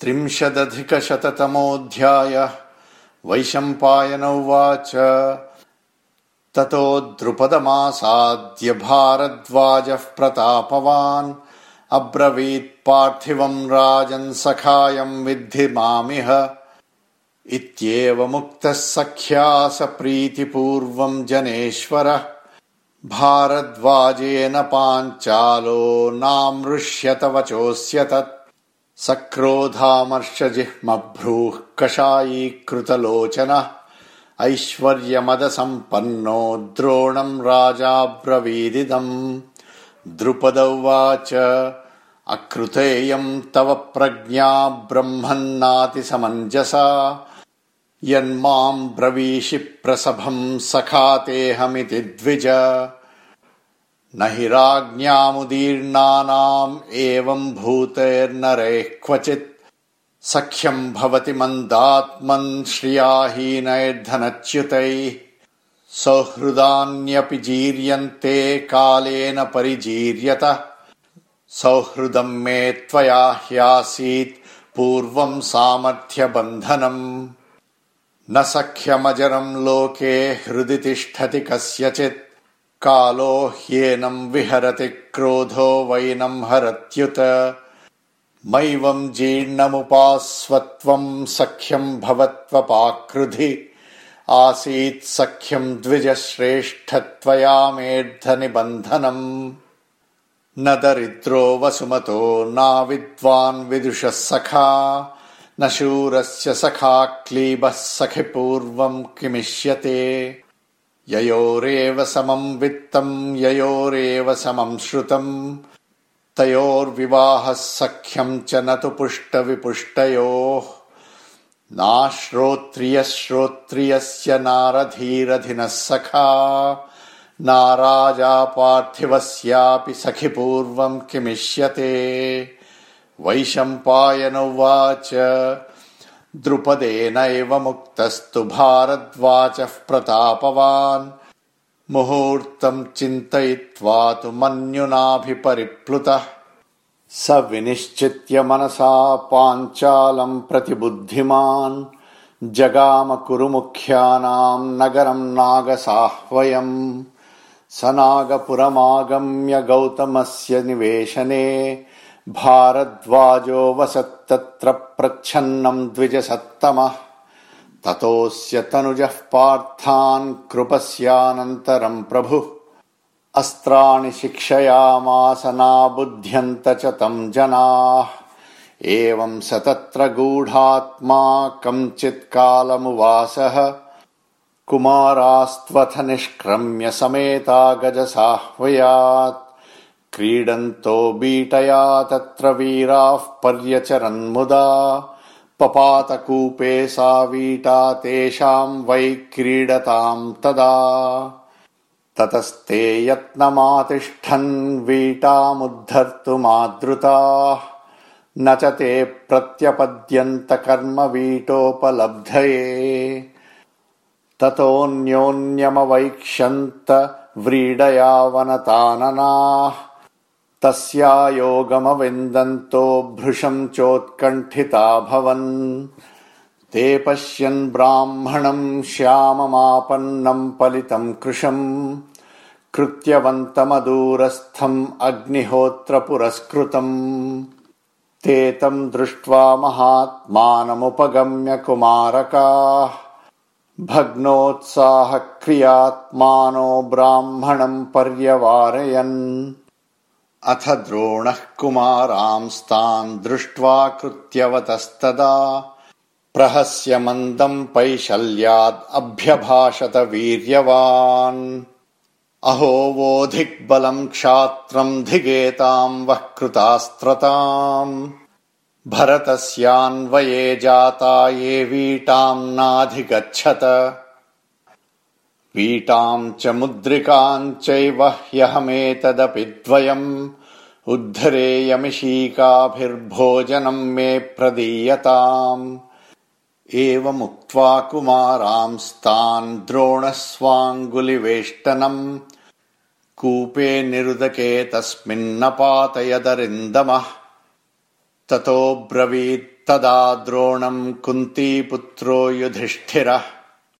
त्रिंशदधिकशततमोऽध्याय वैशम्पायन उवाच ततो द्रुपदमासाद्य भारद्वाजः प्रतापवान्। अब्रवीत् पार्थिवम् राजन् सखायम् विद्धि मामिह। इत्येवमुक्तः सख्या स प्रीतिपूर्वम् जनेश्वरः। भारद्वाजेन पाञ्चालो नामृष्यत वचोऽस्य तत् सक्रोधामर्षजिह्मभ्रूः कषायीकृतलोचनः ऐश्वर्यमदसम्पन्नो द्रोणम् राजाब्रवीदिदम्। द्रुपद उवाच अकृतेयम् तव प्रज्ञा ब्रह्मन्नातिसमञ्जसा। यन्माम् ब्रवीषि प्रसभम् सखातेऽहमिति द्विज न हि राज्ञामुदीर्णानाम् एवम् भूतेर्नरैः क्वचित् सख्यम् भवति मन्दात्मन् श्रियाहीनैर्धनच्युतैः। सौहृदान्यपि जीर्यन्ते कालेन परिजीर्यत। सौहृदम् मे त्वया ह्यासीत् पूर्वम् सामर्थ्यबन्धनम्। न सख्यमजरम् लोके हृदि तिष्ठति कस्यचित् कालो ह्येनम् विहरति क्रोधो वैनम् हरत्युत। मैवम् जीर्णमुपास्वत्वम् सख्यम् भवत्वपाकृधि। आसीत् सख्यम् द्विजश्रेष्ठत्वया मेऽर्धनिबन्धनम्। न दरिद्रो वसुमतो नाविद्वान् विदुषः सखा। न शूरस्य सखा क्लीबः सखि पूर्वम् किमिष्यते ययोरेव समम् वित्तम् ययोरेव समम् श्रुतम् तयोर्विवाहः सख्यम् च न तु पुष्टविपुष्टयोः। नाश्रोत्रियः श्रोत्रियस्य नारधीरधिनः सखा। नाराजा पार्थिवस्यापि सखि पूर्वम् किमिष्यते। वैशम्पायन उवाच द्रुपदेनैव मुक्तस्तु भारद्वाचः प्रतापवान्। मुहूर्तम् चिन्तयित्वा तु मन्युनाभिपरिप्लुतः। स विनिश्चित्य मनसा पाञ्चालम् प्रति बुद्धिमान् जगाम कुरुमुख्यानाम् नगरम् नागसाह्वयम्। स नागपुरमागम्य गौतमस्य निवेशने भारद्वाजो वसत्तत्र प्रच्छन्नम् द्विजसत्तमः। ततोऽस्य तनुजः पार्थान् कृपस्यानन्तरम् प्रभुः। अस्त्राणि शिक्षयामास नाबुध्यन्त च तम् जनाः। एवम् स तत्र गूढात्मा कञ्चित्कालमुवासः कुमारास्त्वथ निष्क्रम्य समेता गजसाह्वयात् क्रीडन्तो बीटया तत्र वीराः पर्यचरन्मुदा। पपातकूपे सा वीटा तेषाम् वै क्रीडताम् तदा। ततस्ते यत्नमातिष्ठन् वीटामुद्धर्तुमादृताः। न च ते प्रत्यपद्यन्त कर्म वीटोपलब्धये ततोऽन्योन्यमवैक्ष्यन्त व्रीडयावनताननाः तस्यायोगमविन्दन्तो भृशम् चोत्कण्ठिताभवन् ते पश्यन् ब्राह्मणम् श्याममापन्नम् पलितम् कृशम् कृत्यवन्तमदूरस्थम् अग्निहोत्रपुरस्कृतम्। ते तम् दृष्ट्वा महात्मानमुपगम्य कुमारकाः। भग्नोत्साहक्रियात्मानो ब्राह्मणम् पर्यवारयन् अथ द्रोणः कुमारांस्तान् दृष्ट्वा कृत्यवतस्तदा प्रहस्य मन्दम् पैशल्याद् अभ्यभाषत वीर्यवान्। अहो वोधिक्बलम् क्षात्रम् धिगेताम् वः कृतास्त्रताम्। भरतस्यान्वये जाता ये वीटाम् नाधिगच्छत। वीटाम् च मुद्रिकाम् चैव ह्यहमेतदपि द्वयम् उद्धरेयमिषीकाभिर्भोजनम् मे प्रदीयताम्। एवमुक्त्वा कुमारांस्तान् द्रोणस्वाङ्गुलिवेष्टनम् कूपे निरुदके तस्मिन्नपातयदरिन्दमः। ततो तदा द्रोणम् कुन्तीपुत्रो युधिष्ठिरः